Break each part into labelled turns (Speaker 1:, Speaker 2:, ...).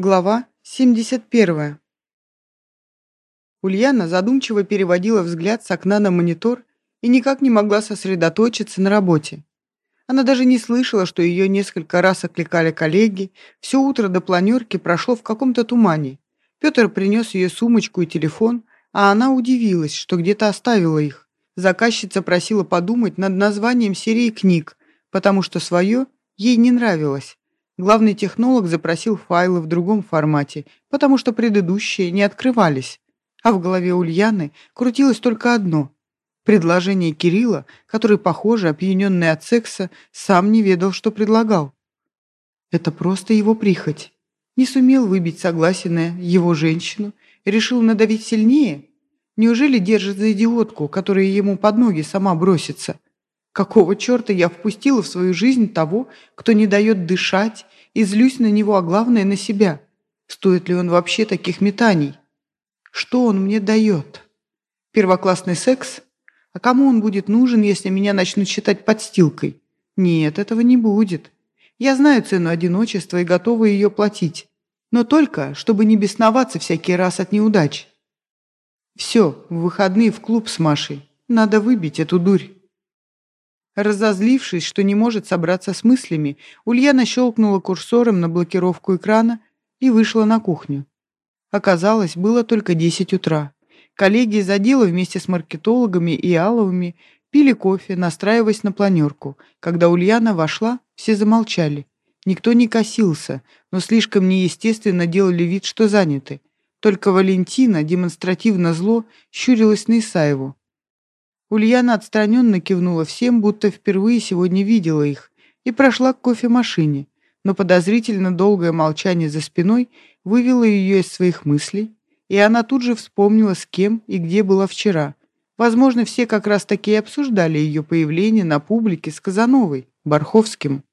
Speaker 1: Глава 71. Ульяна задумчиво переводила взгляд с окна на монитор и никак не могла сосредоточиться на работе. Она даже не слышала, что ее несколько раз окликали коллеги, все утро до планерки прошло в каком-то тумане. Петр принес ее сумочку и телефон, а она удивилась, что где-то оставила их. Заказчица просила подумать над названием серии книг, потому что свое ей не нравилось. Главный технолог запросил файлы в другом формате, потому что предыдущие не открывались. А в голове Ульяны крутилось только одно – предложение Кирилла, который, похоже, опьяненный от секса, сам не ведал, что предлагал. Это просто его прихоть. Не сумел выбить согласие на его женщину, решил надавить сильнее? Неужели держит за идиотку, которая ему под ноги сама бросится? Какого черта я впустила в свою жизнь того, кто не дает дышать, и злюсь на него, а главное на себя. Стоит ли он вообще таких метаний? Что он мне дает? Первоклассный секс? А кому он будет нужен, если меня начнут считать подстилкой? Нет, этого не будет. Я знаю цену одиночества и готова ее платить. Но только, чтобы не бесноваться всякий раз от неудач. Все, в выходные в клуб с Машей. Надо выбить эту дурь. Разозлившись, что не может собраться с мыслями, Ульяна щелкнула курсором на блокировку экрана и вышла на кухню. Оказалось, было только 10 утра. Коллеги из отдела вместе с маркетологами и аловыми пили кофе, настраиваясь на планерку. Когда Ульяна вошла, все замолчали. Никто не косился, но слишком неестественно делали вид, что заняты. Только Валентина, демонстративно зло, щурилась на Исаеву. Ульяна отстраненно кивнула всем, будто впервые сегодня видела их, и прошла к кофемашине, но подозрительно долгое молчание за спиной вывело ее из своих мыслей, и она тут же вспомнила, с кем и где была вчера. Возможно, все как раз таки обсуждали ее появление на публике с Казановой, Барховским.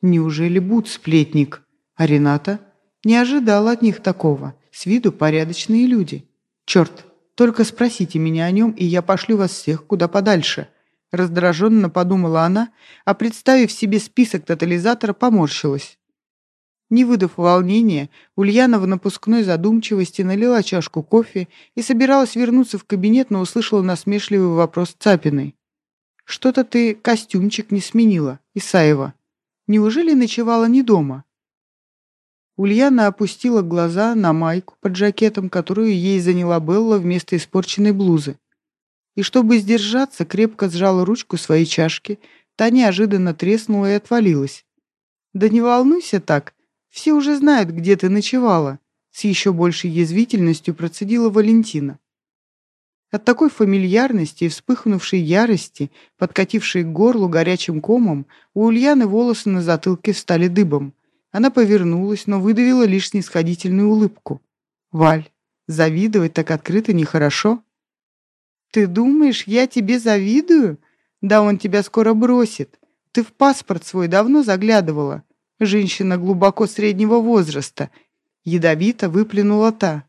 Speaker 1: Неужели Буд сплетник? А Рената не ожидала от них такого. С виду порядочные люди. Черт, только спросите меня о нем, и я пошлю вас всех куда подальше». Раздраженно подумала она, а представив себе список тотализатора, поморщилась. Не выдав волнения, Ульяна в напускной задумчивости налила чашку кофе и собиралась вернуться в кабинет, но услышала насмешливый вопрос Цапиной. «Что-то ты костюмчик не сменила, Исаева. Неужели ночевала не дома?» Ульяна опустила глаза на майку под жакетом, которую ей заняла Белла вместо испорченной блузы. И чтобы сдержаться, крепко сжала ручку своей чашки, та неожиданно треснула и отвалилась. «Да не волнуйся так, все уже знают, где ты ночевала», с еще большей язвительностью процедила Валентина. От такой фамильярности и вспыхнувшей ярости, подкатившей к горлу горячим комом, у Ульяны волосы на затылке встали дыбом. Она повернулась, но выдавила лишь снисходительную улыбку. «Валь, завидовать так открыто нехорошо». «Ты думаешь, я тебе завидую? Да он тебя скоро бросит. Ты в паспорт свой давно заглядывала. Женщина глубоко среднего возраста». Ядовито выплюнула та.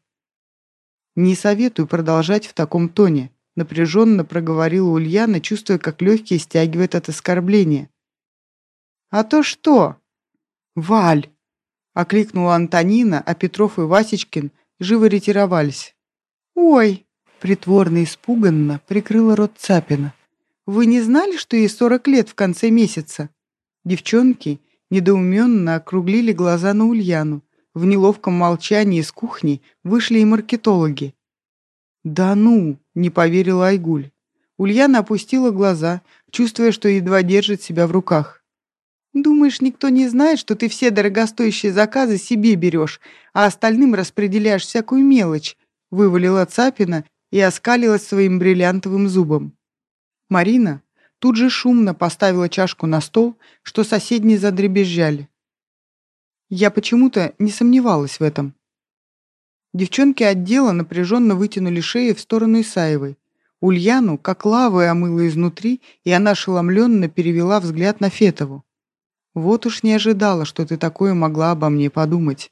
Speaker 1: «Не советую продолжать в таком тоне», напряженно проговорила Ульяна, чувствуя, как легкие стягивает от оскорбления. «А то что?» «Валь!» — окликнула Антонина, а Петров и Васечкин живо ретировались. «Ой!» — притворно испуганно прикрыла рот Цапина. «Вы не знали, что ей сорок лет в конце месяца?» Девчонки недоуменно округлили глаза на Ульяну. В неловком молчании из кухни вышли и маркетологи. «Да ну!» — не поверила Айгуль. Ульяна опустила глаза, чувствуя, что едва держит себя в руках. Думаешь, никто не знает, что ты все дорогостоящие заказы себе берешь, а остальным распределяешь всякую мелочь?» Вывалила Цапина и оскалилась своим бриллиантовым зубом. Марина тут же шумно поставила чашку на стол, что соседние задребезжали. Я почему-то не сомневалась в этом. Девчонки отдела напряженно вытянули шеи в сторону Исаевой. Ульяну, как лавой омыла изнутри, и она ошеломленно перевела взгляд на Фетову. Вот уж не ожидала, что ты такое могла обо мне подумать.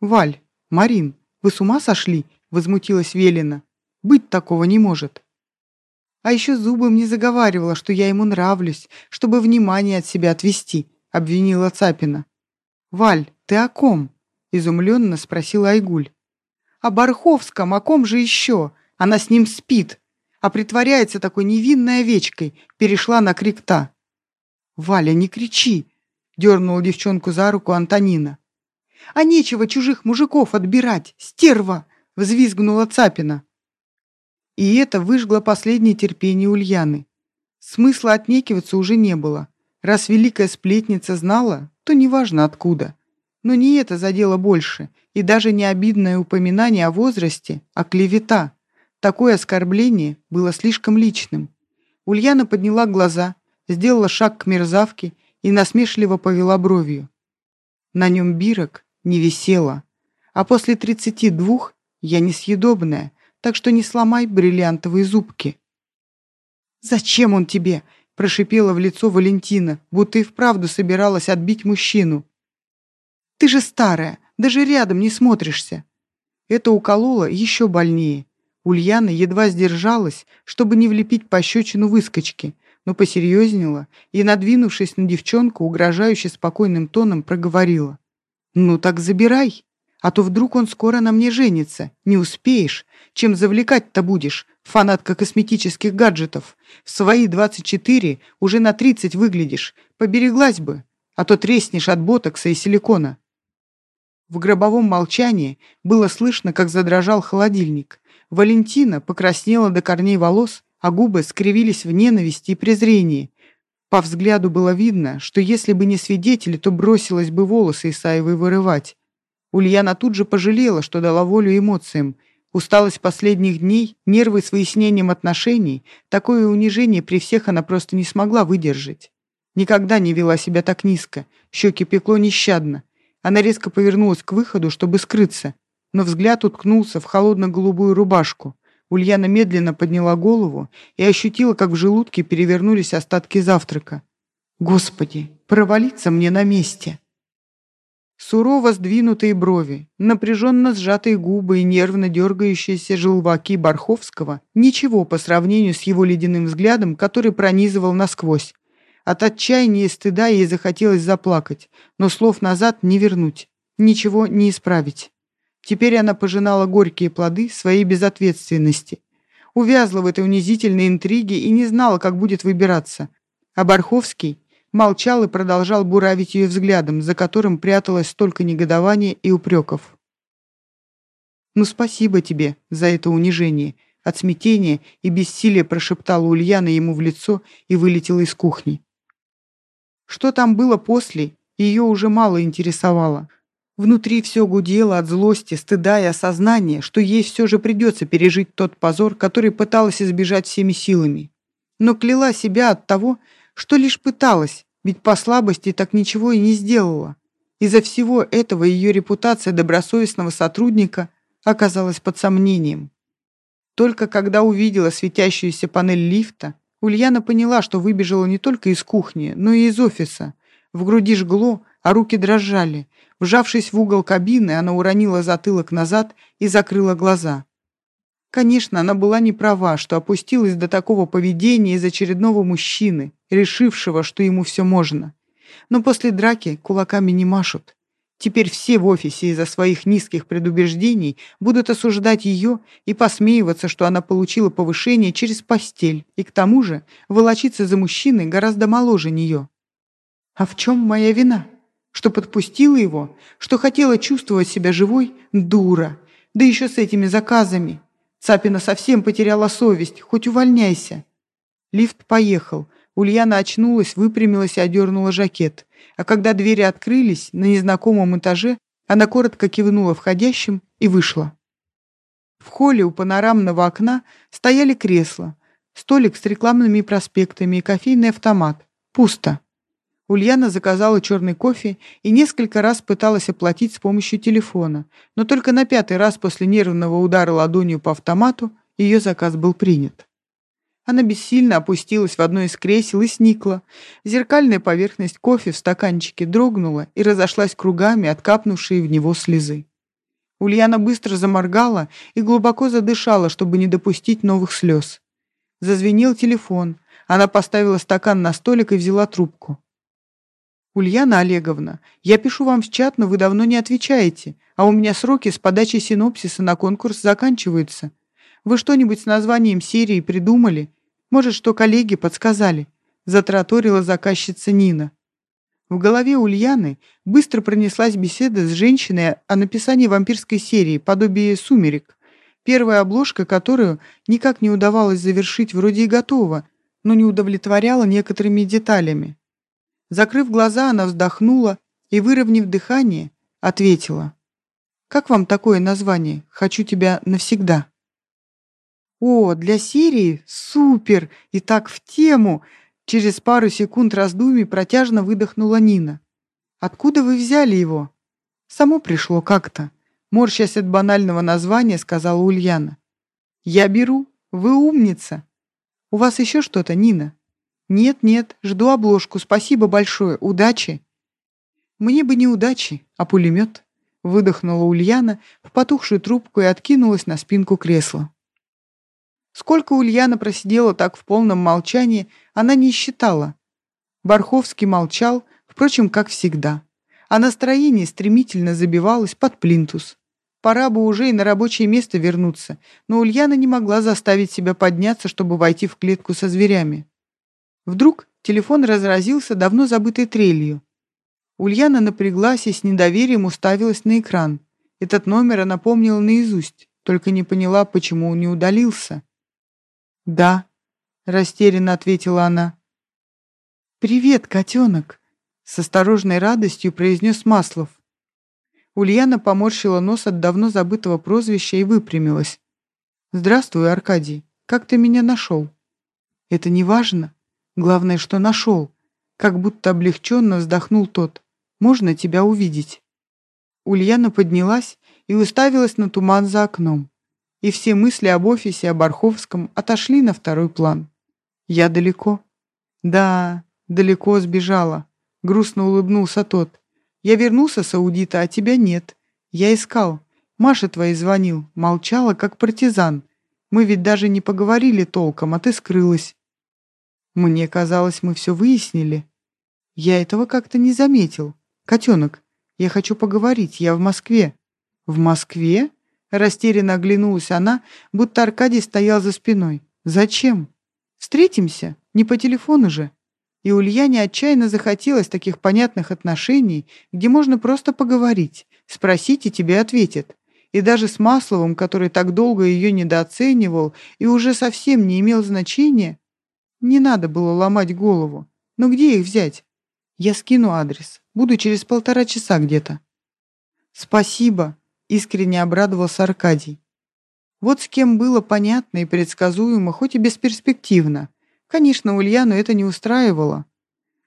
Speaker 1: Валь, Марин, вы с ума сошли? Возмутилась Велина. Быть такого не может. А еще зубом не заговаривала, что я ему нравлюсь, чтобы внимание от себя отвести, обвинила Цапина. «Валь, ты о ком?» — изумленно спросила Айгуль. «О Барховском, о ком же еще? Она с ним спит, а притворяется такой невинной овечкой», — перешла на крик та. «Валя, не кричи!» — дернула девчонку за руку Антонина. «А нечего чужих мужиков отбирать, стерва!» — взвизгнула Цапина. И это выжгло последнее терпение Ульяны. Смысла отнекиваться уже не было. Раз великая сплетница знала, то неважно откуда. Но не это задело больше, и даже не обидное упоминание о возрасте, а клевета. Такое оскорбление было слишком личным. Ульяна подняла глаза, сделала шаг к мерзавке и насмешливо повела бровью. На нем бирок не висело, а после тридцати двух я несъедобная, так что не сломай бриллиантовые зубки. «Зачем он тебе?» – прошипела в лицо Валентина, будто и вправду собиралась отбить мужчину. «Ты же старая, даже рядом не смотришься». Это укололо еще больнее. Ульяна едва сдержалась, чтобы не влепить пощечину выскочки, но посерьезнела и, надвинувшись на девчонку, угрожающе спокойным тоном проговорила. «Ну так забирай, а то вдруг он скоро на мне женится, не успеешь, чем завлекать-то будешь, фанатка косметических гаджетов. В свои 24 уже на 30 выглядишь. Побереглась бы, а то треснешь от ботокса и силикона. В гробовом молчании было слышно, как задрожал холодильник. Валентина покраснела до корней волос, а губы скривились в ненависти и презрении. По взгляду было видно, что если бы не свидетели, то бросилась бы волосы Исаевой вырывать. Ульяна тут же пожалела, что дала волю эмоциям – Усталость последних дней, нервы с выяснением отношений, такое унижение при всех она просто не смогла выдержать. Никогда не вела себя так низко, щеки пекло нещадно. Она резко повернулась к выходу, чтобы скрыться, но взгляд уткнулся в холодно-голубую рубашку. Ульяна медленно подняла голову и ощутила, как в желудке перевернулись остатки завтрака. «Господи, провалиться мне на месте!» Сурово сдвинутые брови, напряженно сжатые губы и нервно дергающиеся желваки Барховского – ничего по сравнению с его ледяным взглядом, который пронизывал насквозь. От отчаяния и стыда ей захотелось заплакать, но слов назад не вернуть, ничего не исправить. Теперь она пожинала горькие плоды своей безответственности. Увязла в этой унизительной интриге и не знала, как будет выбираться. А Барховский молчал и продолжал буравить ее взглядом, за которым пряталось столько негодования и упреков. «Ну, спасибо тебе за это унижение», от смятения и бессилия прошептала Ульяна ему в лицо и вылетела из кухни. Что там было после, ее уже мало интересовало. Внутри все гудело от злости, стыда и осознания, что ей все же придется пережить тот позор, который пыталась избежать всеми силами. Но кляла себя от того, что лишь пыталась, ведь по слабости так ничего и не сделала. Из-за всего этого ее репутация добросовестного сотрудника оказалась под сомнением. Только когда увидела светящуюся панель лифта, Ульяна поняла, что выбежала не только из кухни, но и из офиса. В груди жгло, а руки дрожали. Вжавшись в угол кабины, она уронила затылок назад и закрыла глаза. Конечно, она была не права, что опустилась до такого поведения из очередного мужчины, решившего, что ему все можно. Но после драки кулаками не машут. Теперь все в офисе из-за своих низких предубеждений будут осуждать ее и посмеиваться, что она получила повышение через постель, и к тому же волочиться за мужчиной гораздо моложе нее. А в чем моя вина? Что подпустила его? Что хотела чувствовать себя живой? Дура! Да еще с этими заказами! Цапина совсем потеряла совесть, хоть увольняйся. Лифт поехал. Ульяна очнулась, выпрямилась и одернула жакет. А когда двери открылись на незнакомом этаже, она коротко кивнула входящим и вышла. В холле у панорамного окна стояли кресла, столик с рекламными проспектами и кофейный автомат. Пусто. Ульяна заказала черный кофе и несколько раз пыталась оплатить с помощью телефона, но только на пятый раз после нервного удара ладонью по автомату ее заказ был принят. Она бессильно опустилась в одно из кресел и сникла. Зеркальная поверхность кофе в стаканчике дрогнула и разошлась кругами, откапнувшие в него слезы. Ульяна быстро заморгала и глубоко задышала, чтобы не допустить новых слез. Зазвенел телефон. Она поставила стакан на столик и взяла трубку. «Ульяна Олеговна, я пишу вам в чат, но вы давно не отвечаете, а у меня сроки с подачи синопсиса на конкурс заканчиваются. Вы что-нибудь с названием серии придумали? Может, что коллеги подсказали?» Затраторила заказчица Нина. В голове Ульяны быстро пронеслась беседа с женщиной о написании вампирской серии «Подобие сумерек», первая обложка которую никак не удавалось завершить вроде и готова, но не удовлетворяла некоторыми деталями. Закрыв глаза, она вздохнула и, выровняв дыхание, ответила. «Как вам такое название? Хочу тебя навсегда». «О, для серии? Супер! И так в тему!» Через пару секунд раздумий протяжно выдохнула Нина. «Откуда вы взяли его?» «Само пришло как-то», — морщась от банального названия, сказала Ульяна. «Я беру. Вы умница. У вас еще что-то, Нина?» «Нет-нет, жду обложку. Спасибо большое. Удачи!» «Мне бы не удачи, а пулемет», — выдохнула Ульяна в потухшую трубку и откинулась на спинку кресла. Сколько Ульяна просидела так в полном молчании, она не считала. Барховский молчал, впрочем, как всегда. А настроение стремительно забивалось под плинтус. Пора бы уже и на рабочее место вернуться, но Ульяна не могла заставить себя подняться, чтобы войти в клетку со зверями. Вдруг телефон разразился давно забытой трелью. Ульяна напряглась и с недоверием уставилась на экран. Этот номер она помнила наизусть, только не поняла, почему он не удалился. «Да», — растерянно ответила она. «Привет, котенок», — с осторожной радостью произнес Маслов. Ульяна поморщила нос от давно забытого прозвища и выпрямилась. «Здравствуй, Аркадий. Как ты меня нашел?» «Это не важно. Главное, что нашел. Как будто облегченно вздохнул тот. Можно тебя увидеть?» Ульяна поднялась и уставилась на туман за окном. И все мысли об офисе, о Барховском отошли на второй план. «Я далеко?» «Да, далеко сбежала», — грустно улыбнулся тот. «Я вернулся с аудита, а тебя нет. Я искал. Маша твоя звонил, молчала, как партизан. Мы ведь даже не поговорили толком, а ты скрылась. Мне казалось, мы все выяснили. Я этого как-то не заметил. Котенок, я хочу поговорить, я в Москве. В Москве? Растерянно оглянулась она, будто Аркадий стоял за спиной. Зачем? Встретимся? Не по телефону же. И Ульяне отчаянно захотелось таких понятных отношений, где можно просто поговорить, спросить и тебе ответят. И даже с Масловым, который так долго ее недооценивал и уже совсем не имел значения, не надо было ломать голову. Но где их взять? Я скину адрес. Буду через полтора часа где-то. Спасибо, искренне обрадовался Аркадий. Вот с кем было понятно и предсказуемо, хоть и бесперспективно. Конечно, Ульяну это не устраивало.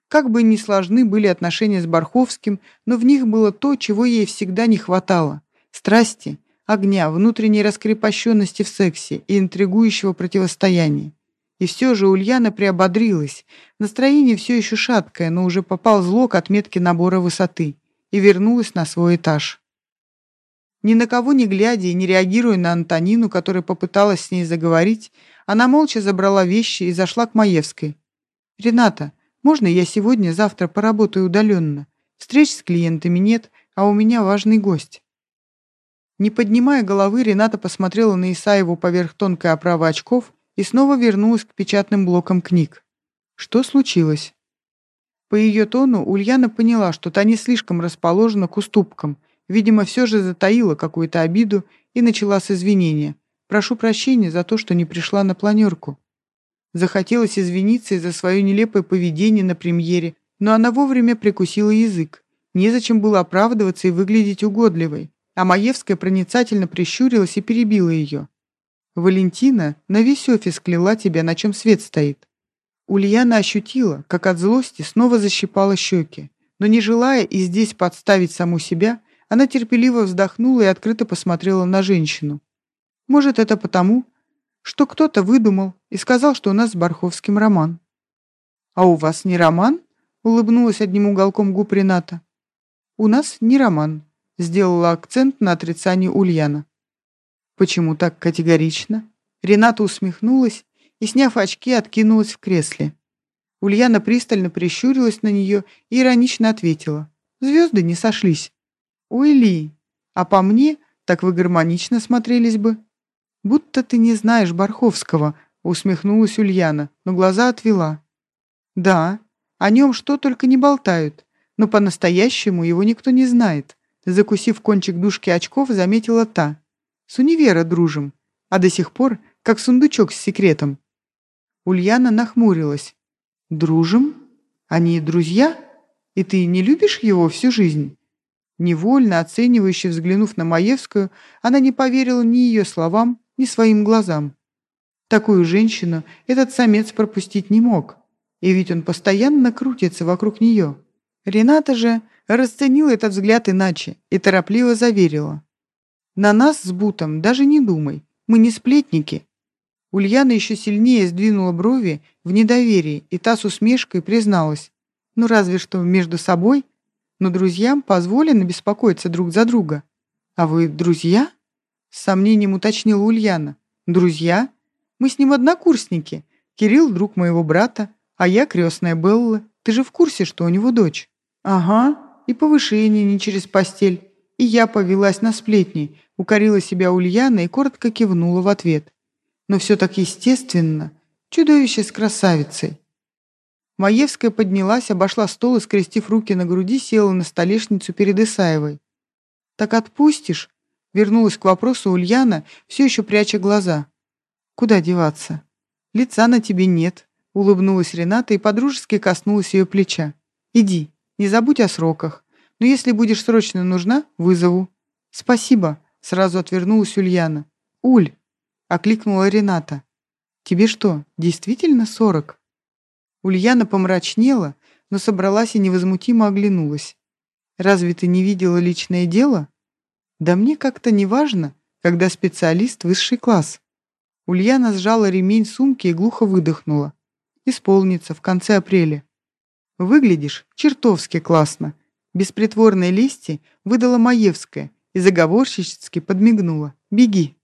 Speaker 1: Как бы ни сложны были отношения с Барховским, но в них было то, чего ей всегда не хватало. Страсти, огня, внутренней раскрепощенности в сексе и интригующего противостояния. И все же Ульяна приободрилась. Настроение все еще шаткое, но уже попал зло к отметке набора высоты и вернулась на свой этаж. Ни на кого не глядя и не реагируя на Антонину, которая попыталась с ней заговорить, она молча забрала вещи и зашла к Маевской. «Рената, можно я сегодня-завтра поработаю удаленно? Встреч с клиентами нет, а у меня важный гость». Не поднимая головы, Рената посмотрела на Исаеву поверх тонкой оправы очков и снова вернулась к печатным блокам книг. Что случилось? По ее тону Ульяна поняла, что та не слишком расположена к уступкам, видимо, все же затаила какую-то обиду и начала с извинения. «Прошу прощения за то, что не пришла на планерку». Захотелось извиниться из-за свое нелепое поведение на премьере, но она вовремя прикусила язык. Незачем было оправдываться и выглядеть угодливой. А Маевская проницательно прищурилась и перебила ее. Валентина на весь офис кляла тебя, на чем свет стоит. Ульяна ощутила, как от злости снова защипала щеки, но не желая и здесь подставить саму себя, она терпеливо вздохнула и открыто посмотрела на женщину. Может, это потому, что кто-то выдумал и сказал, что у нас с Барховским роман. «А у вас не роман?» — улыбнулась одним уголком губ Рената. «У нас не роман», — сделала акцент на отрицании Ульяна. «Почему так категорично?» Рената усмехнулась и, сняв очки, откинулась в кресле. Ульяна пристально прищурилась на нее и иронично ответила. Звезды не сошлись. Ой, Ли, а по мне, так вы гармонично смотрелись бы. Будто ты не знаешь Барховского, усмехнулась Ульяна, но глаза отвела. Да, о нем что только не болтают, но по-настоящему его никто не знает. Закусив кончик дужки очков, заметила та. С универа дружим, а до сих пор как сундучок с секретом. Ульяна нахмурилась. «Дружим? Они друзья? И ты не любишь его всю жизнь?» Невольно, оценивающе взглянув на Маевскую, она не поверила ни ее словам, ни своим глазам. Такую женщину этот самец пропустить не мог, и ведь он постоянно крутится вокруг нее. Рената же расценила этот взгляд иначе и торопливо заверила. «На нас с Бутом даже не думай, мы не сплетники, Ульяна еще сильнее сдвинула брови в недоверии, и та с усмешкой призналась. Ну разве что между собой, но друзьям позволено беспокоиться друг за друга. А вы друзья? С сомнением уточнила Ульяна. Друзья? Мы с ним однокурсники. Кирилл — друг моего брата, а я крестная Белла. Ты же в курсе, что у него дочь? Ага, и повышение не через постель. И я повелась на сплетни, укорила себя Ульяна и коротко кивнула в ответ но все так естественно. Чудовище с красавицей. Маевская поднялась, обошла стол и, скрестив руки на груди, села на столешницу перед Исаевой. «Так отпустишь?» — вернулась к вопросу Ульяна, все еще пряча глаза. «Куда деваться?» «Лица на тебе нет», — улыбнулась Рената и подружески коснулась ее плеча. «Иди, не забудь о сроках. Но если будешь срочно нужна, вызову». «Спасибо», — сразу отвернулась Ульяна. «Уль, окликнула Рената. «Тебе что, действительно сорок?» Ульяна помрачнела, но собралась и невозмутимо оглянулась. «Разве ты не видела личное дело?» «Да мне как-то не важно, когда специалист высший класс». Ульяна сжала ремень сумки и глухо выдохнула. «Исполнится в конце апреля». «Выглядишь чертовски классно», без притворной лести выдала Маевская и заговорщически подмигнула. «Беги».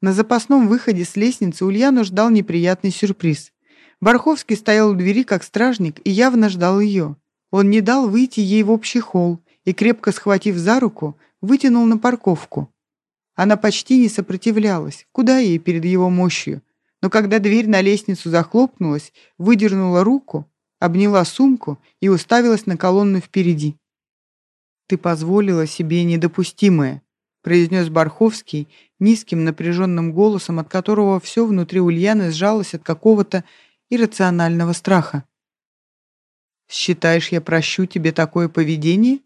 Speaker 1: На запасном выходе с лестницы Ульяну ждал неприятный сюрприз. Барховский стоял у двери как стражник и явно ждал ее. Он не дал выйти ей в общий холл и, крепко схватив за руку, вытянул на парковку. Она почти не сопротивлялась, куда ей перед его мощью. Но когда дверь на лестницу захлопнулась, выдернула руку, обняла сумку и уставилась на колонну впереди. «Ты позволила себе недопустимое», произнес Барховский низким напряженным голосом, от которого все внутри Ульяны сжалось от какого-то иррационального страха. «Считаешь, я прощу тебе такое поведение?»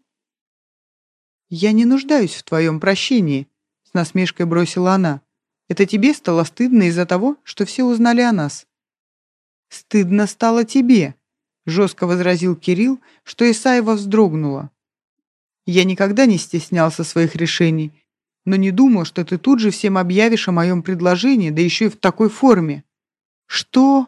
Speaker 1: «Я не нуждаюсь в твоем прощении», — с насмешкой бросила она. «Это тебе стало стыдно из-за того, что все узнали о нас». «Стыдно стало тебе», — жестко возразил Кирилл, что Исаева вздрогнула. «Я никогда не стеснялся своих решений но не думал, что ты тут же всем объявишь о моем предложении, да еще и в такой форме». «Что?»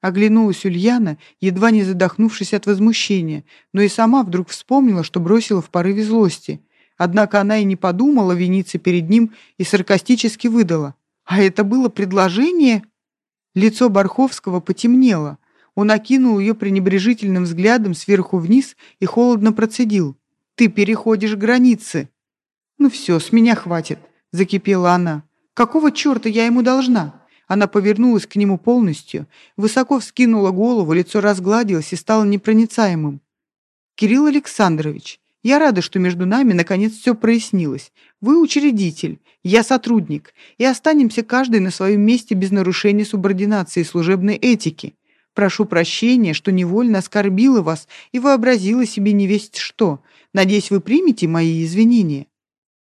Speaker 1: Оглянулась Ульяна, едва не задохнувшись от возмущения, но и сама вдруг вспомнила, что бросила в порыве злости. Однако она и не подумала виниться перед ним и саркастически выдала. «А это было предложение?» Лицо Барховского потемнело. Он окинул ее пренебрежительным взглядом сверху вниз и холодно процедил. «Ты переходишь границы!» «Ну все, с меня хватит», — закипела она. «Какого черта я ему должна?» Она повернулась к нему полностью, высоко вскинула голову, лицо разгладилось и стало непроницаемым. «Кирилл Александрович, я рада, что между нами наконец все прояснилось. Вы учредитель, я сотрудник, и останемся каждый на своем месте без нарушения субординации и служебной этики. Прошу прощения, что невольно оскорбила вас и вообразила себе невесть что. Надеюсь, вы примете мои извинения».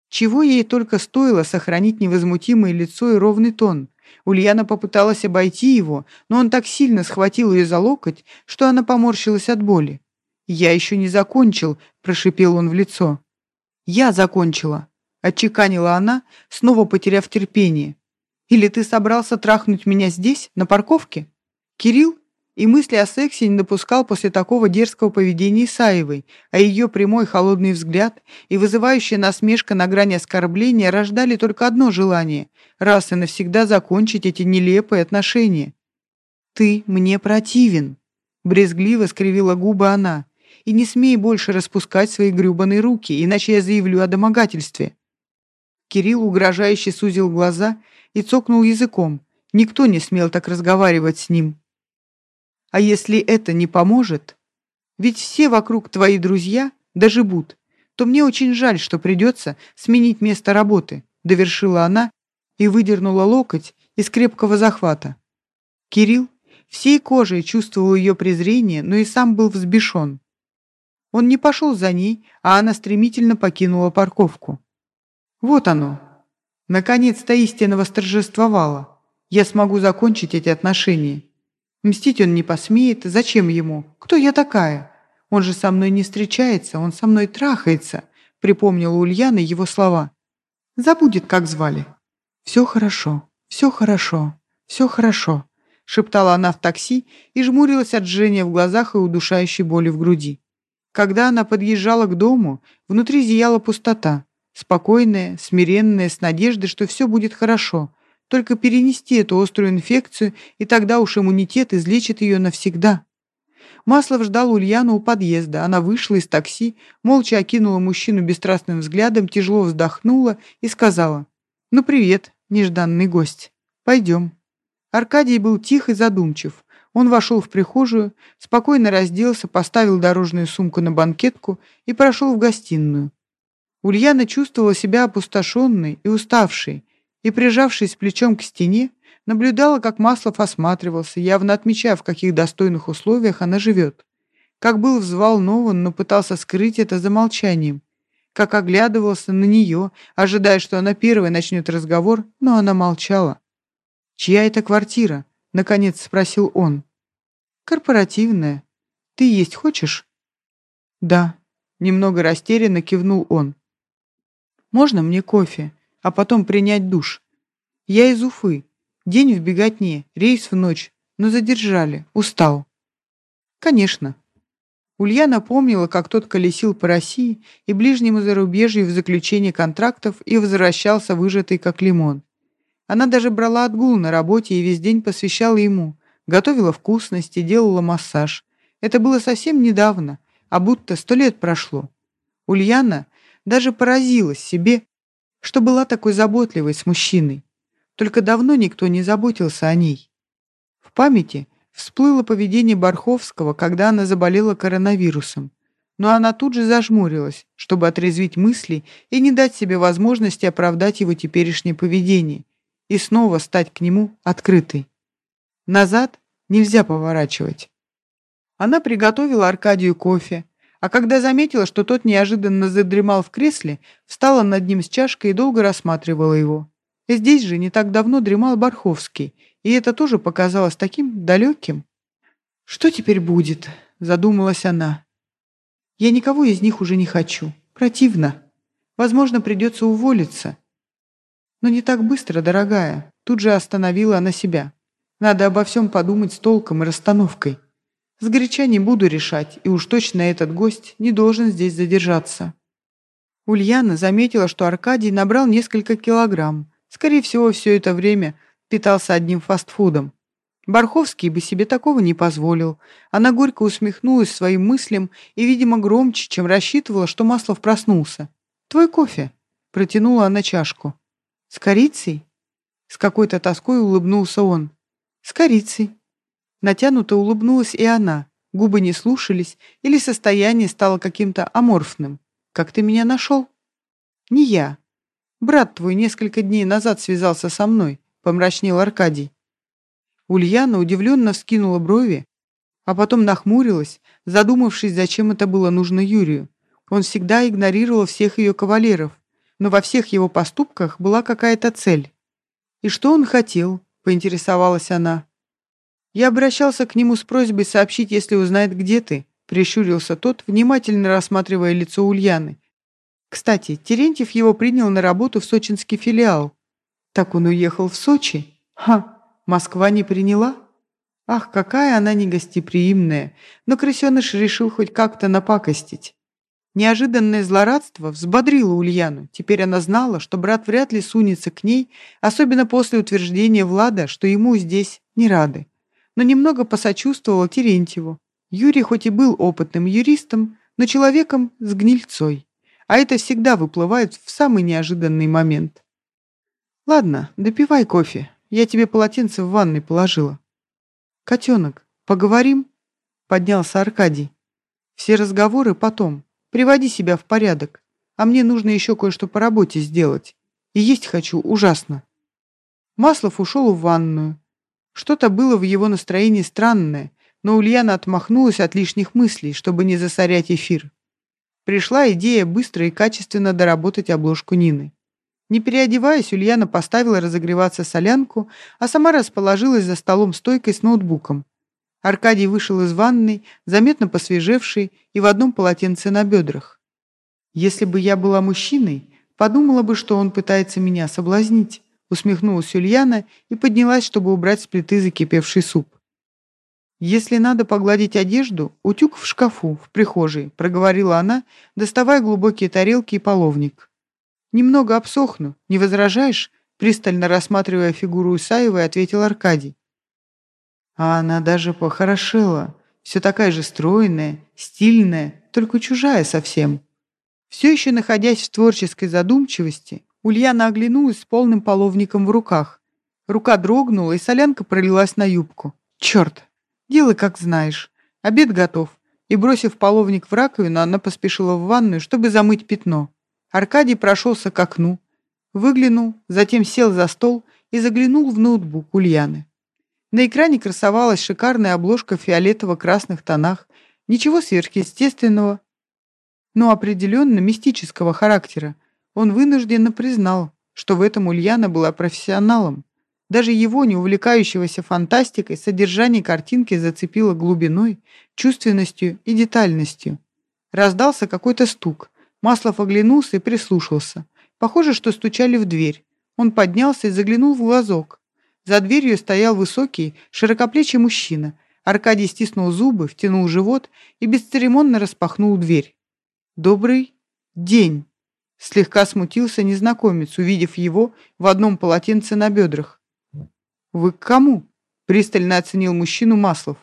Speaker 1: Чего ей только стоило сохранить невозмутимое лицо и ровный тон. Ульяна попыталась обойти его, но он так сильно схватил ее за локоть, что она поморщилась от боли. «Я еще не закончил», — прошипел он в лицо. «Я закончила», — отчеканила она, снова потеряв терпение. «Или ты собрался трахнуть меня здесь, на парковке?» Кирилл и мысли о сексе не допускал после такого дерзкого поведения Исаевой, а ее прямой холодный взгляд и вызывающая насмешка на грани оскорбления рождали только одно желание — раз и навсегда закончить эти нелепые отношения. «Ты мне противен», Брезгливо скривила губы она. «И не смей больше распускать свои грюбаные руки, иначе я заявлю о домогательстве». Кирилл угрожающе сузил глаза и цокнул языком. Никто не смел так разговаривать с ним. «А если это не поможет? Ведь все вокруг твои друзья доживут, то мне очень жаль, что придется сменить место работы», довершила она и выдернула локоть из крепкого захвата. Кирилл всей кожей чувствовал ее презрение, но и сам был взбешен. Он не пошел за ней, а она стремительно покинула парковку. Вот оно. Наконец-то истина восторжествовала. Я смогу закончить эти отношения. Мстить он не посмеет. Зачем ему? Кто я такая? Он же со мной не встречается, он со мной трахается, припомнила Ульяна его слова. Забудет, как звали. Все хорошо, все хорошо, все хорошо, шептала она в такси и жмурилась от жжения в глазах и удушающей боли в груди. Когда она подъезжала к дому, внутри зияла пустота. Спокойная, смиренная, с надеждой, что все будет хорошо. Только перенести эту острую инфекцию, и тогда уж иммунитет излечит ее навсегда. Маслов ждал Ульяну у подъезда. Она вышла из такси, молча окинула мужчину бесстрастным взглядом, тяжело вздохнула и сказала, «Ну, привет, нежданный гость. Пойдем». Аркадий был тих и задумчив. Он вошел в прихожую, спокойно разделся, поставил дорожную сумку на банкетку и прошел в гостиную. Ульяна чувствовала себя опустошенной и уставшей, и, прижавшись плечом к стене, наблюдала, как Маслов осматривался, явно отмечая, в каких достойных условиях она живет. Как был взволнован, но пытался скрыть это за молчанием. Как оглядывался на нее, ожидая, что она первой начнет разговор, но она молчала. «Чья это квартира?» — наконец спросил он. «Корпоративная. Ты есть хочешь?» «Да», — немного растерянно кивнул он. Можно мне кофе, а потом принять душ? Я из Уфы. День в беготне, рейс в ночь, но задержали, устал. Конечно. Ульяна помнила, как тот колесил по России и ближнему зарубежью в заключении контрактов и возвращался выжатый как лимон. Она даже брала отгул на работе и весь день посвящала ему, готовила вкусности, делала массаж. Это было совсем недавно, а будто сто лет прошло. Ульяна даже поразилась себе, что была такой заботливой с мужчиной. Только давно никто не заботился о ней. В памяти всплыло поведение Барховского, когда она заболела коронавирусом. Но она тут же зажмурилась, чтобы отрезвить мысли и не дать себе возможности оправдать его теперешнее поведение и снова стать к нему открытой. Назад нельзя поворачивать. Она приготовила Аркадию кофе, а когда заметила, что тот неожиданно задремал в кресле, встала над ним с чашкой и долго рассматривала его. Здесь же не так давно дремал Барховский, и это тоже показалось таким далеким. «Что теперь будет?» — задумалась она. «Я никого из них уже не хочу. Противно. Возможно, придется уволиться. Но не так быстро, дорогая». Тут же остановила она себя. «Надо обо всем подумать с толком и расстановкой». Сгоряча не буду решать, и уж точно этот гость не должен здесь задержаться. Ульяна заметила, что Аркадий набрал несколько килограмм. Скорее всего, все это время питался одним фастфудом. Барховский бы себе такого не позволил. Она горько усмехнулась своим мыслям и, видимо, громче, чем рассчитывала, что Маслов проснулся. «Твой кофе?» — протянула она чашку. «С корицей?» С какой-то тоской улыбнулся он. «С корицей», Натянуто улыбнулась и она. Губы не слушались, или состояние стало каким-то аморфным. «Как ты меня нашел?» «Не я. Брат твой несколько дней назад связался со мной», — помрачнел Аркадий. Ульяна удивленно вскинула брови, а потом нахмурилась, задумавшись, зачем это было нужно Юрию. Он всегда игнорировал всех ее кавалеров, но во всех его поступках была какая-то цель. «И что он хотел?» — поинтересовалась она. Я обращался к нему с просьбой сообщить, если узнает, где ты, прищурился тот, внимательно рассматривая лицо Ульяны. Кстати, Терентьев его принял на работу в сочинский филиал. Так он уехал в Сочи? Ха, Москва не приняла? Ах, какая она негостеприимная. Но крысеныш решил хоть как-то напакостить. Неожиданное злорадство взбодрило Ульяну. Теперь она знала, что брат вряд ли сунется к ней, особенно после утверждения Влада, что ему здесь не рады но немного посочувствовала Терентьеву. Юрий хоть и был опытным юристом, но человеком с гнильцой, а это всегда выплывает в самый неожиданный момент. «Ладно, допивай кофе, я тебе полотенце в ванной положила». «Котенок, поговорим?» — поднялся Аркадий. «Все разговоры потом. Приводи себя в порядок, а мне нужно еще кое-что по работе сделать. И есть хочу ужасно». Маслов ушел в ванную. Что-то было в его настроении странное, но Ульяна отмахнулась от лишних мыслей, чтобы не засорять эфир. Пришла идея быстро и качественно доработать обложку Нины. Не переодеваясь, Ульяна поставила разогреваться солянку, а сама расположилась за столом стойкой с ноутбуком. Аркадий вышел из ванной, заметно посвежевший и в одном полотенце на бедрах. «Если бы я была мужчиной, подумала бы, что он пытается меня соблазнить», усмехнулась Ульяна и поднялась, чтобы убрать с плиты закипевший суп. «Если надо погладить одежду, утюг в шкафу, в прихожей», проговорила она, доставая глубокие тарелки и половник. «Немного обсохну, не возражаешь?» Пристально рассматривая фигуру Исаевой, ответил Аркадий. А она даже похорошела, все такая же стройная, стильная, только чужая совсем. Все еще находясь в творческой задумчивости, Ульяна оглянулась с полным половником в руках. Рука дрогнула, и солянка пролилась на юбку. «Черт! Делай, как знаешь. Обед готов». И, бросив половник в раковину, она поспешила в ванную, чтобы замыть пятно. Аркадий прошелся к окну, выглянул, затем сел за стол и заглянул в ноутбук Ульяны. На экране красовалась шикарная обложка в фиолетово-красных тонах, ничего сверхъестественного, но определенно мистического характера. Он вынужденно признал, что в этом Ульяна была профессионалом. Даже его, не увлекающегося фантастикой, содержание картинки зацепило глубиной, чувственностью и детальностью. Раздался какой-то стук. Маслов оглянулся и прислушался. Похоже, что стучали в дверь. Он поднялся и заглянул в глазок. За дверью стоял высокий, широкоплечий мужчина. Аркадий стиснул зубы, втянул живот и бесцеремонно распахнул дверь. «Добрый день!» Слегка смутился незнакомец, увидев его в одном полотенце на бедрах. «Вы к кому?» — пристально оценил мужчину Маслов.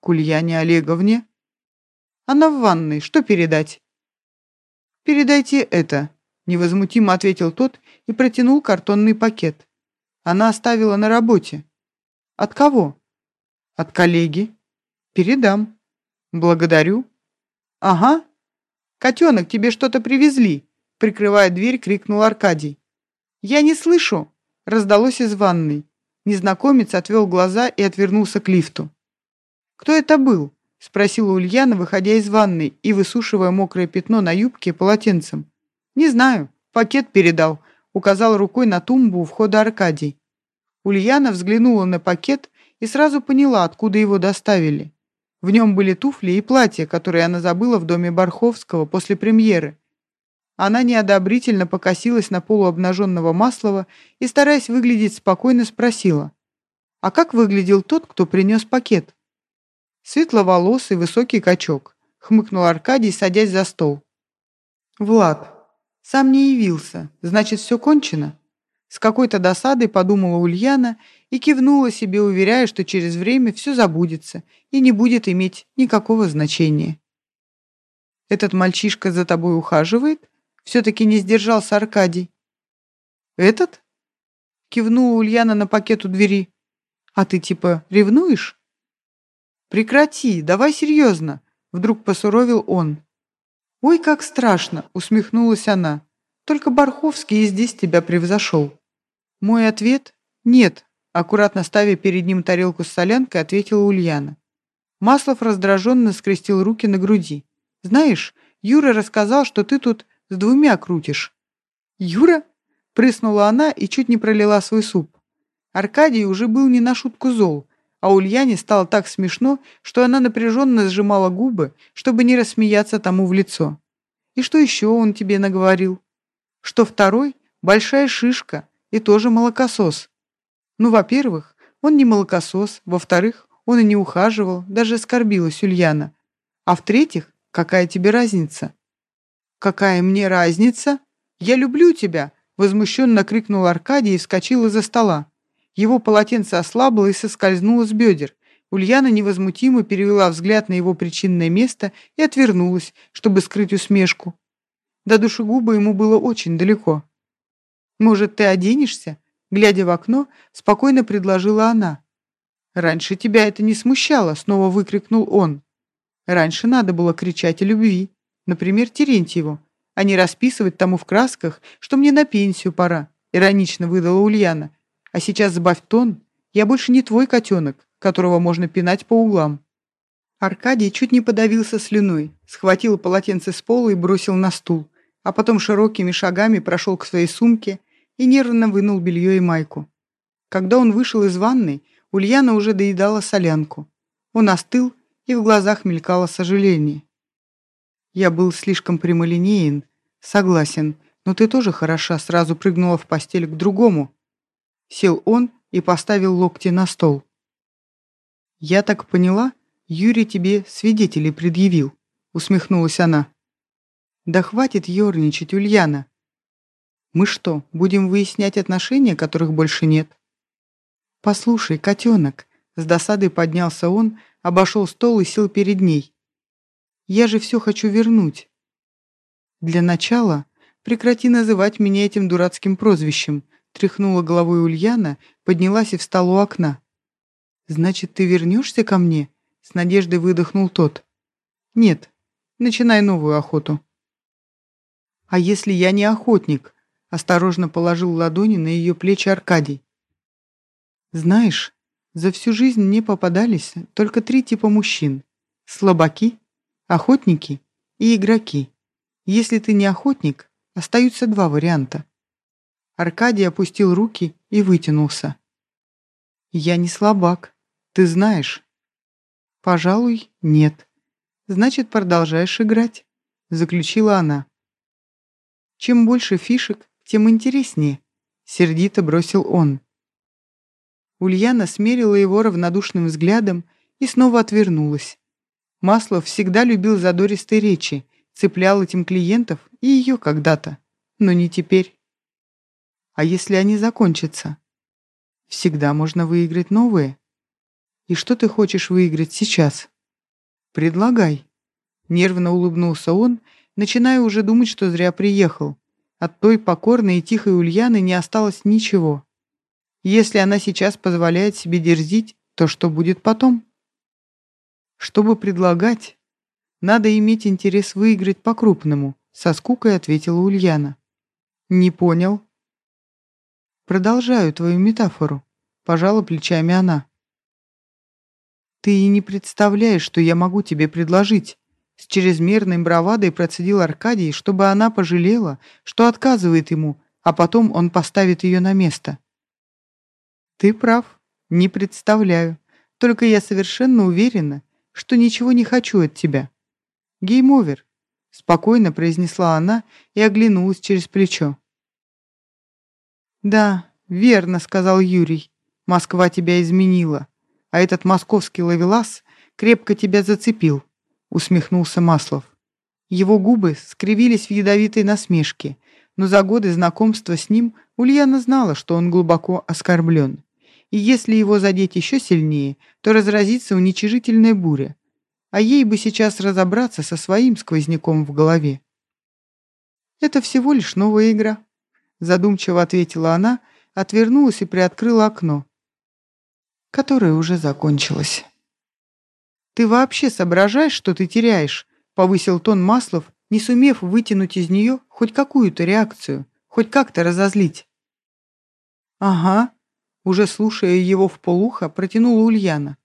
Speaker 1: «К Ульяне Олеговне?» «Она в ванной. Что передать?» «Передайте это», — невозмутимо ответил тот и протянул картонный пакет. Она оставила на работе. От кого? От коллеги. Передам. Благодарю. Ага. Котенок, тебе что-то привезли. Прикрывая дверь, крикнул Аркадий. Я не слышу. Раздалось из ванной. Незнакомец отвел глаза и отвернулся к лифту. «Кто это был?» — спросила Ульяна, выходя из ванной и высушивая мокрое пятно на юбке полотенцем. «Не знаю. Пакет передал указал рукой на тумбу у входа Аркадий. Ульяна взглянула на пакет и сразу поняла, откуда его доставили. В нем были туфли и платье, которые она забыла в доме Барховского после премьеры. Она неодобрительно покосилась на полуобнаженного Маслова и, стараясь выглядеть спокойно, спросила, «А как выглядел тот, кто принес пакет?» «Светловолосый, высокий качок», — хмыкнул Аркадий, садясь за стол. «Влад, сам не явился, значит, все кончено. С какой-то досадой подумала Ульяна и кивнула себе, уверяя, что через время все забудется и не будет иметь никакого значения. «Этот мальчишка за тобой ухаживает?» Все-таки не сдержался Аркадий. «Этот?» Кивнула Ульяна на пакет у двери. «А ты типа ревнуешь?» «Прекрати, давай серьезно!» Вдруг посуровил он. «Ой, как страшно!» — усмехнулась она. «Только Барховский и здесь тебя превзошел». Мой ответ — «нет», — аккуратно ставя перед ним тарелку с солянкой, ответила Ульяна. Маслов раздраженно скрестил руки на груди. «Знаешь, Юра рассказал, что ты тут с двумя крутишь». «Юра?» — прыснула она и чуть не пролила свой суп. Аркадий уже был не на шутку зол, а Ульяне стало так смешно, что она напряженно сжимала губы, чтобы не рассмеяться тому в лицо. «И что еще он тебе наговорил?» «Что второй — большая шишка и тоже молокосос». «Ну, во-первых, он не молокосос, во-вторых, он и не ухаживал, даже оскорбилась Ульяна. А в-третьих, какая тебе разница?» «Какая мне разница? Я люблю тебя!» Возмущенно крикнул Аркадий и вскочил из-за стола. Его полотенце ослабло и соскользнуло с бедер. Ульяна невозмутимо перевела взгляд на его причинное место и отвернулась, чтобы скрыть усмешку. До душегуба ему было очень далеко. «Может, ты оденешься?» Глядя в окно, спокойно предложила она. «Раньше тебя это не смущало», — снова выкрикнул он. «Раньше надо было кричать о любви, например, Терентьеву, а не расписывать тому в красках, что мне на пенсию пора», — иронично выдала Ульяна. «А сейчас сбавь тон, я больше не твой котенок, которого можно пинать по углам». Аркадий чуть не подавился слюной, схватил полотенце с пола и бросил на стул а потом широкими шагами прошел к своей сумке и нервно вынул белье и майку. Когда он вышел из ванной, Ульяна уже доедала солянку. Он остыл, и в глазах мелькало сожаление. «Я был слишком прямолинеен, согласен, но ты тоже хороша», сразу прыгнула в постель к другому. Сел он и поставил локти на стол. «Я так поняла, Юрий тебе свидетелей предъявил», усмехнулась она. Да хватит ерничать, Ульяна. Мы что, будем выяснять отношения, которых больше нет? Послушай, котенок, с досадой поднялся он, обошел стол и сел перед ней. Я же все хочу вернуть. Для начала прекрати называть меня этим дурацким прозвищем, тряхнула головой Ульяна, поднялась и встала у окна. «Значит, ты вернешься ко мне?» — с надеждой выдохнул тот. «Нет, начинай новую охоту». «А если я не охотник?» — осторожно положил ладони на ее плечи Аркадий. «Знаешь, за всю жизнь мне попадались только три типа мужчин. Слабаки, охотники и игроки. Если ты не охотник, остаются два варианта». Аркадий опустил руки и вытянулся. «Я не слабак, ты знаешь». «Пожалуй, нет. Значит, продолжаешь играть», — заключила она. Чем больше фишек, тем интереснее», — сердито бросил он. Ульяна смерила его равнодушным взглядом и снова отвернулась. Маслов всегда любил задористые речи, цеплял этим клиентов и ее когда-то, но не теперь. А если они закончатся? Всегда можно выиграть новые. И что ты хочешь выиграть сейчас? Предлагай. Нервно улыбнулся он начиная уже думать, что зря приехал. От той покорной и тихой Ульяны не осталось ничего. Если она сейчас позволяет себе дерзить, то что будет потом? Чтобы предлагать, надо иметь интерес выиграть по-крупному, со скукой ответила Ульяна. Не понял. Продолжаю твою метафору, пожала плечами она. Ты и не представляешь, что я могу тебе предложить. С чрезмерной бравадой процедил Аркадий, чтобы она пожалела, что отказывает ему, а потом он поставит ее на место. «Ты прав. Не представляю. Только я совершенно уверена, что ничего не хочу от тебя. Game over», — спокойно произнесла она и оглянулась через плечо. «Да, верно», — сказал Юрий. «Москва тебя изменила, а этот московский ловелас крепко тебя зацепил» усмехнулся Маслов. Его губы скривились в ядовитой насмешке, но за годы знакомства с ним Ульяна знала, что он глубоко оскорблен. И если его задеть еще сильнее, то разразится уничижительная буря. А ей бы сейчас разобраться со своим сквозняком в голове. «Это всего лишь новая игра», — задумчиво ответила она, отвернулась и приоткрыла окно, которое уже закончилось. «Ты вообще соображаешь, что ты теряешь?» — повысил тон Маслов, не сумев вытянуть из нее хоть какую-то реакцию, хоть как-то разозлить. «Ага», — уже слушая его в полухо, протянула Ульяна.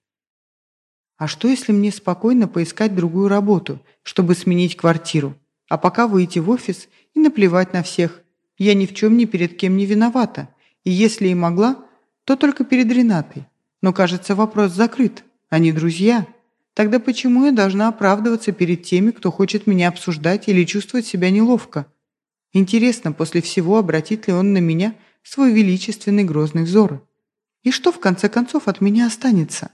Speaker 1: «А что, если мне спокойно поискать другую работу, чтобы сменить квартиру, а пока выйти в офис и наплевать на всех? Я ни в чем ни перед кем не виновата, и если и могла, то только перед Ренатой. Но, кажется, вопрос закрыт, они друзья». Тогда почему я должна оправдываться перед теми, кто хочет меня обсуждать или чувствовать себя неловко? Интересно, после всего обратит ли он на меня свой величественный грозный взор? И что в конце концов от меня останется?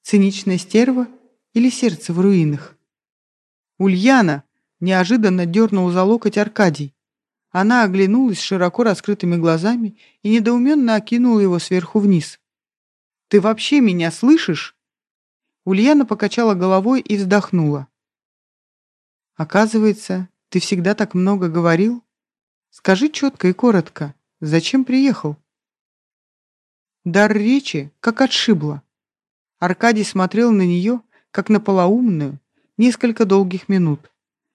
Speaker 1: Циничная стерва или сердце в руинах? Ульяна неожиданно дернул за локоть Аркадий. Она оглянулась широко раскрытыми глазами и недоуменно окинула его сверху вниз. «Ты вообще меня слышишь?» Ульяна покачала головой и вздохнула. «Оказывается, ты всегда так много говорил? Скажи четко и коротко, зачем приехал?» Дар речи как отшибло. Аркадий смотрел на нее, как на полоумную, несколько долгих минут,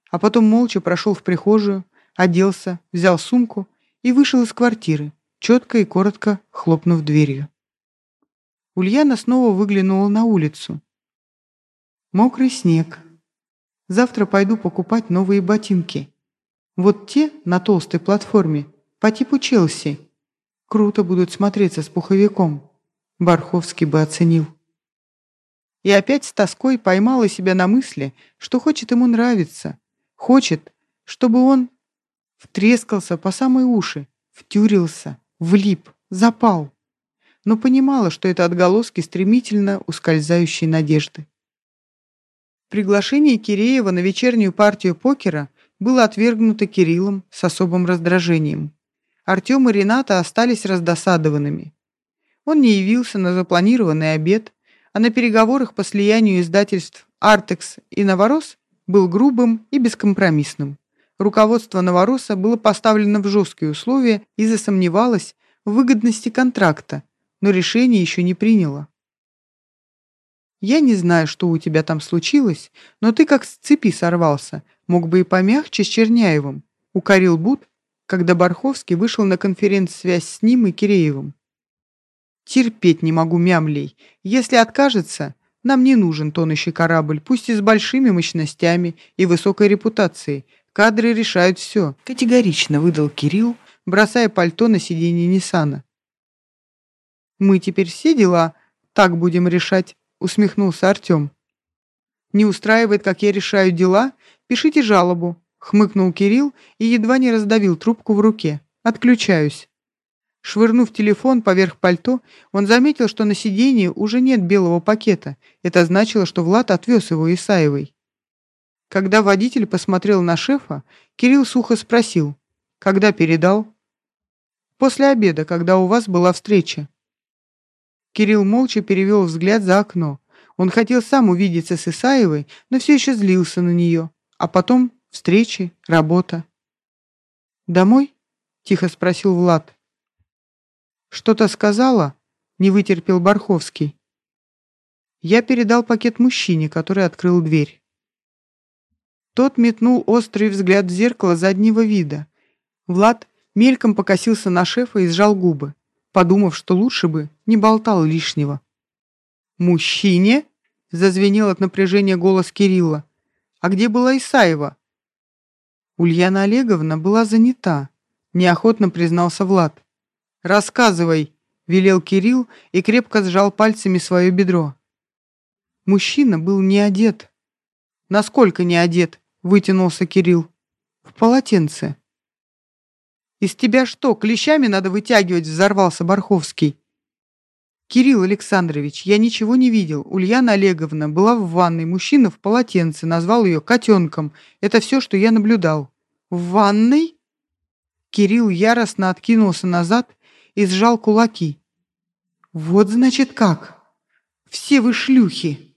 Speaker 1: а потом молча прошел в прихожую, оделся, взял сумку и вышел из квартиры, четко и коротко хлопнув дверью. Ульяна снова выглянула на улицу. Мокрый снег. Завтра пойду покупать новые ботинки. Вот те на толстой платформе, по типу Челси. Круто будут смотреться с пуховиком. Барховский бы оценил. И опять с тоской поймала себя на мысли, что хочет ему нравиться. Хочет, чтобы он втрескался по самые уши, втюрился, влип, запал но понимала, что это отголоски стремительно ускользающей надежды. Приглашение Киреева на вечернюю партию покера было отвергнуто Кириллом с особым раздражением. Артем и Рената остались раздосадованными. Он не явился на запланированный обед, а на переговорах по слиянию издательств «Артекс» и «Новорос» был грубым и бескомпромиссным. Руководство «Новороса» было поставлено в жесткие условия и засомневалось в выгодности контракта, но решение еще не приняла. Я не знаю, что у тебя там случилось, но ты как с цепи сорвался, мог бы и помягче с Черняевым, укорил Буд, когда Барховский вышел на конференц-связь с ним и Киреевым. Терпеть не могу мямлей. Если откажется, нам не нужен тонущий корабль, пусть и с большими мощностями и высокой репутацией. Кадры решают все. Категорично выдал Кирилл, бросая пальто на сиденье Ниссана. «Мы теперь все дела так будем решать», — усмехнулся Артем. «Не устраивает, как я решаю дела? Пишите жалобу», — хмыкнул Кирилл и едва не раздавил трубку в руке. «Отключаюсь». Швырнув телефон поверх пальто, он заметил, что на сиденье уже нет белого пакета. Это значило, что Влад отвез его Исаевой. Когда водитель посмотрел на шефа, Кирилл сухо спросил, «Когда передал?» «После обеда, когда у вас была встреча». Кирилл молча перевел взгляд за окно. Он хотел сам увидеться с Исаевой, но все еще злился на нее. А потом встречи, работа. «Домой?» — тихо спросил Влад. «Что-то сказала?» — не вытерпел Барховский. Я передал пакет мужчине, который открыл дверь. Тот метнул острый взгляд в зеркало заднего вида. Влад мельком покосился на шефа и сжал губы подумав, что лучше бы не болтал лишнего. «Мужчине?» — зазвенел от напряжения голос Кирилла. «А где была Исаева?» Ульяна Олеговна была занята, неохотно признался Влад. «Рассказывай», — велел Кирилл и крепко сжал пальцами свое бедро. Мужчина был не одет. «Насколько не одет?» — вытянулся Кирилл. «В полотенце». «Из тебя что, клещами надо вытягивать?» — взорвался Барховский. «Кирилл Александрович, я ничего не видел. Ульяна Олеговна была в ванной, мужчина в полотенце, назвал ее котенком. Это все, что я наблюдал». «В ванной?» Кирилл яростно откинулся назад и сжал кулаки. «Вот значит как! Все вы шлюхи!»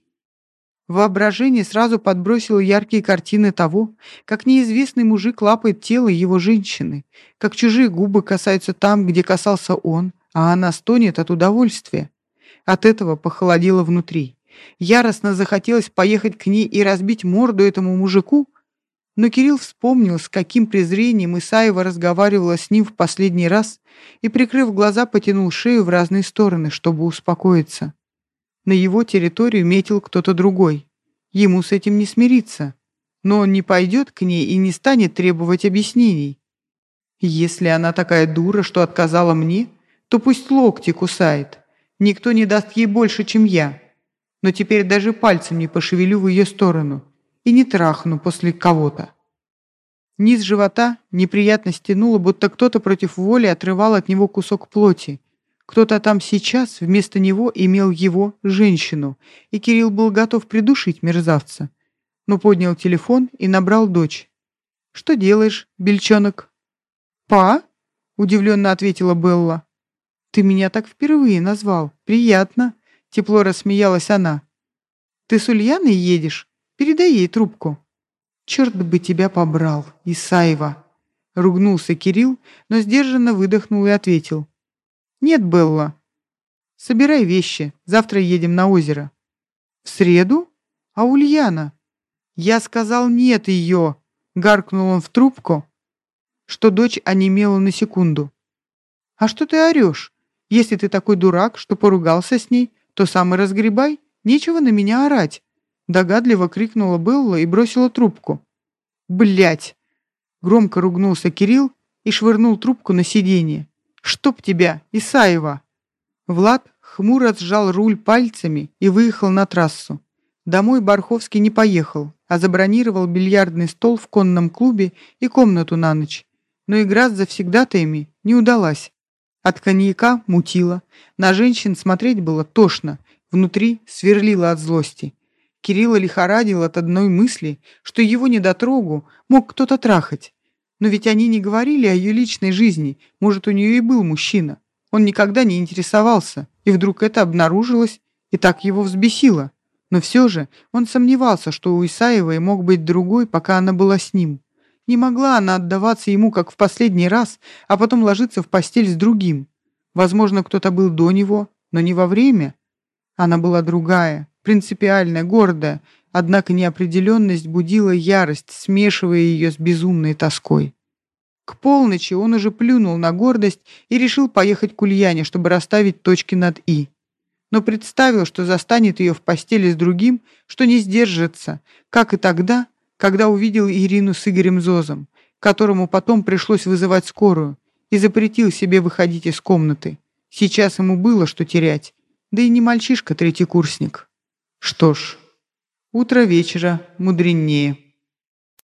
Speaker 1: Воображение сразу подбросило яркие картины того, как неизвестный мужик лапает тело его женщины, как чужие губы касаются там, где касался он, а она стонет от удовольствия. От этого похолодело внутри. Яростно захотелось поехать к ней и разбить морду этому мужику, но Кирилл вспомнил, с каким презрением Исаева разговаривала с ним в последний раз и, прикрыв глаза, потянул шею в разные стороны, чтобы успокоиться. На его территорию метил кто-то другой. Ему с этим не смириться. Но он не пойдет к ней и не станет требовать объяснений. Если она такая дура, что отказала мне, то пусть локти кусает. Никто не даст ей больше, чем я. Но теперь даже пальцем не пошевелю в ее сторону и не трахну после кого-то. Низ живота неприятно стянуло, будто кто-то против воли отрывал от него кусок плоти, кто-то там сейчас вместо него имел его, женщину, и Кирилл был готов придушить мерзавца, но поднял телефон и набрал дочь. «Что делаешь, бельчонок?» «Па?» — удивленно ответила Белла. «Ты меня так впервые назвал. Приятно!» — тепло рассмеялась она. Ты с Ульяной едешь? Передай ей трубку». «Черт бы тебя побрал, Исаева!» Ругнулся Кирилл, но сдержанно выдохнул и ответил. «Нет, Белла. Собирай вещи, завтра едем на озеро». «В среду? А Ульяна?» «Я сказал нет ее!» Гаркнул он в трубку, что дочь онемела на секунду. «А что ты орешь? Если ты такой дурак, что поругался с ней, то сам и разгребай, нечего на меня орать!» Догадливо крикнула Белла и бросила трубку. Блять! Громко ругнулся Кирилл и швырнул трубку на сиденье. «Чтоб тебя, Исаева!» Влад хмуро сжал руль пальцами и выехал на трассу. Домой Барховский не поехал, а забронировал бильярдный стол в конном клубе и комнату на ночь. Но игра с завсегдатаями не удалась. От коньяка мутило, на женщин смотреть было тошно, внутри сверлило от злости. Кирилла лихорадил от одной мысли, что его недотрогу мог кто-то трахать. Но ведь они не говорили о ее личной жизни, может, у нее и был мужчина. Он никогда не интересовался, и вдруг это обнаружилось, и так его взбесило. Но все же он сомневался, что у Исаевой мог быть другой, пока она была с ним. Не могла она отдаваться ему, как в последний раз, а потом ложиться в постель с другим. Возможно, кто-то был до него, но не во время. Она была другая, принципиальная, гордая, однако неопределенность будила ярость, смешивая ее с безумной тоской. К полночи он уже плюнул на гордость и решил поехать к Ульяне, чтобы расставить точки над «и». Но представил, что застанет ее в постели с другим, что не сдержится, как и тогда, когда увидел Ирину с Игорем Зозом, которому потом пришлось вызывать скорую, и запретил себе выходить из комнаты. Сейчас ему было что терять, да и не мальчишка третий курсник. Что ж, утро вечера мудренее.